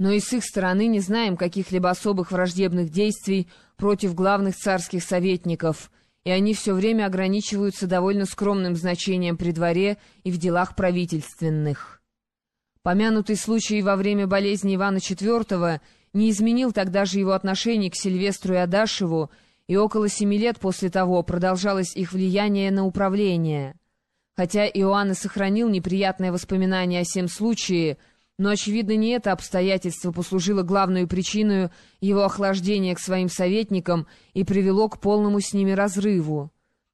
Но и с их стороны не знаем каких-либо особых враждебных действий против главных царских советников, и они все время ограничиваются довольно скромным значением при дворе и в делах правительственных. Помянутый случай во время болезни Ивана IV не изменил тогда же его отношение к Сильвестру и Адашеву, и около семи лет после того продолжалось их влияние на управление. Хотя Иоанн и сохранил неприятное воспоминание о сем случае, но, очевидно, не это обстоятельство послужило главной причиной его охлаждения к своим советникам и привело к полному с ними разрыву.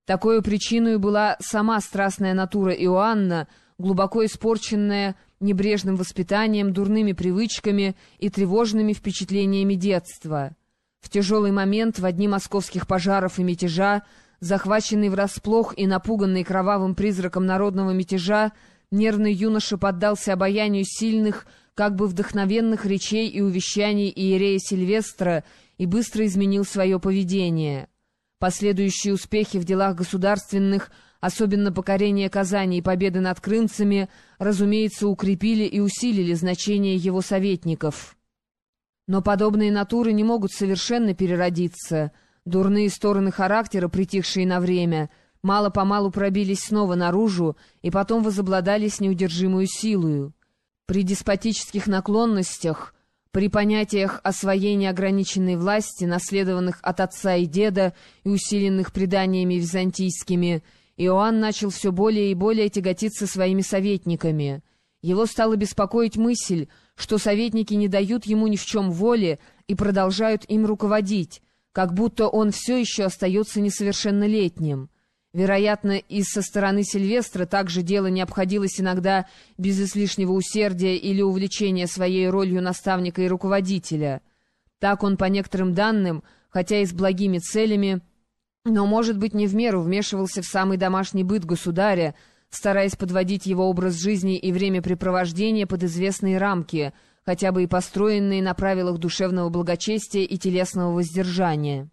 Такой причиной была сама страстная натура Иоанна, глубоко испорченная небрежным воспитанием, дурными привычками и тревожными впечатлениями детства. В тяжелый момент в одни московских пожаров и мятежа Захваченный врасплох и напуганный кровавым призраком народного мятежа, нервный юноша поддался обаянию сильных, как бы вдохновенных речей и увещаний Иерея Сильвестра и быстро изменил свое поведение. Последующие успехи в делах государственных, особенно покорение Казани и победы над крымцами, разумеется, укрепили и усилили значение его советников. Но подобные натуры не могут совершенно переродиться — Дурные стороны характера, притихшие на время, мало-помалу пробились снова наружу и потом возобладали с неудержимую силою. При деспотических наклонностях, при понятиях освоения ограниченной власти, наследованных от отца и деда и усиленных преданиями византийскими, Иоанн начал все более и более тяготиться своими советниками. Его стала беспокоить мысль, что советники не дают ему ни в чем воли и продолжают им руководить, как будто он все еще остается несовершеннолетним. Вероятно, и со стороны Сильвестра также дело не обходилось иногда без излишнего усердия или увлечения своей ролью наставника и руководителя. Так он, по некоторым данным, хотя и с благими целями, но, может быть, не в меру вмешивался в самый домашний быт государя, стараясь подводить его образ жизни и времяпрепровождения под известные рамки — хотя бы и построенные на правилах душевного благочестия и телесного воздержания.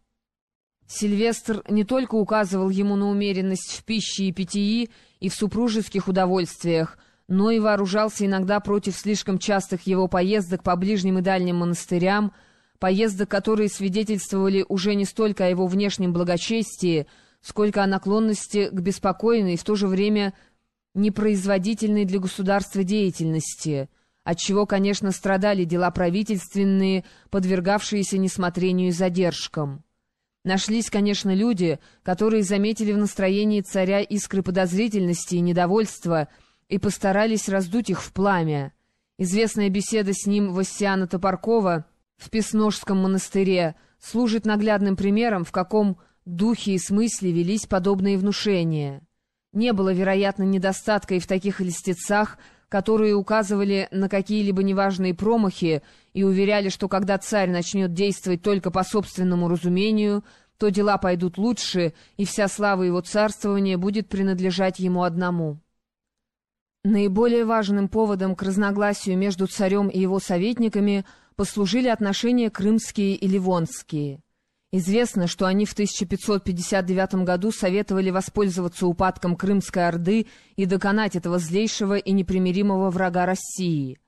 Сильвестр не только указывал ему на умеренность в пище и питьи и в супружеских удовольствиях, но и вооружался иногда против слишком частых его поездок по ближним и дальним монастырям, поездок, которые свидетельствовали уже не столько о его внешнем благочестии, сколько о наклонности к беспокойной и в то же время непроизводительной для государства деятельности — отчего, конечно, страдали дела правительственные, подвергавшиеся несмотрению и задержкам. Нашлись, конечно, люди, которые заметили в настроении царя искры подозрительности и недовольства и постарались раздуть их в пламя. Известная беседа с ним Вассиана Топоркова в Песножском монастыре служит наглядным примером, в каком духе и смысле велись подобные внушения. Не было, вероятно, недостатка и в таких льстецах, которые указывали на какие-либо неважные промахи и уверяли, что когда царь начнет действовать только по собственному разумению, то дела пойдут лучше, и вся слава его царствования будет принадлежать ему одному. Наиболее важным поводом к разногласию между царем и его советниками послужили отношения крымские и ливонские. Известно, что они в 1559 году советовали воспользоваться упадком Крымской Орды и доконать этого злейшего и непримиримого врага России.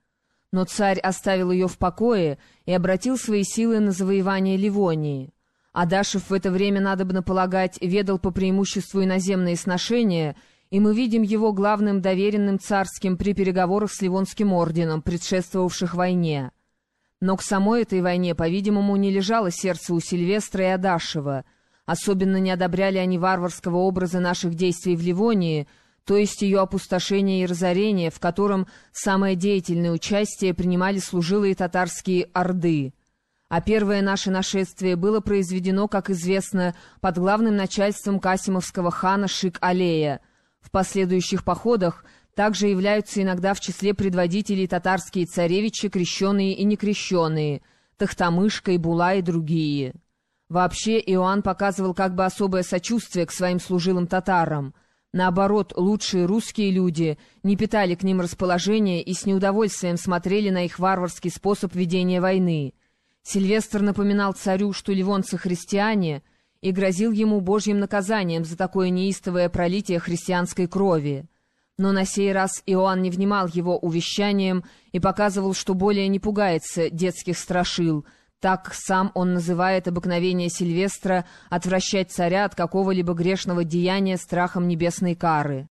Но царь оставил ее в покое и обратил свои силы на завоевание Ливонии. Адашев в это время, надобно полагать, ведал по преимуществу иноземные сношения, и мы видим его главным доверенным царским при переговорах с Ливонским орденом, предшествовавших войне. Но к самой этой войне, по-видимому, не лежало сердце у Сильвестра и Адашева. Особенно не одобряли они варварского образа наших действий в Ливонии, то есть ее опустошение и разорение, в котором самое деятельное участие принимали служилые татарские орды. А первое наше нашествие было произведено, как известно, под главным начальством Касимовского хана Шик-Алея. В последующих походах также являются иногда в числе предводителей татарские царевичи, крещеные и некрещенные, Тахтамышка и Була и другие. Вообще Иоанн показывал как бы особое сочувствие к своим служилым татарам. Наоборот, лучшие русские люди не питали к ним расположения и с неудовольствием смотрели на их варварский способ ведения войны. Сильвестр напоминал царю, что ливонцы христиане, и грозил ему божьим наказанием за такое неистовое пролитие христианской крови. Но на сей раз Иоанн не внимал его увещанием и показывал, что более не пугается детских страшил. Так сам он называет обыкновение Сильвестра отвращать царя от какого-либо грешного деяния страхом небесной кары.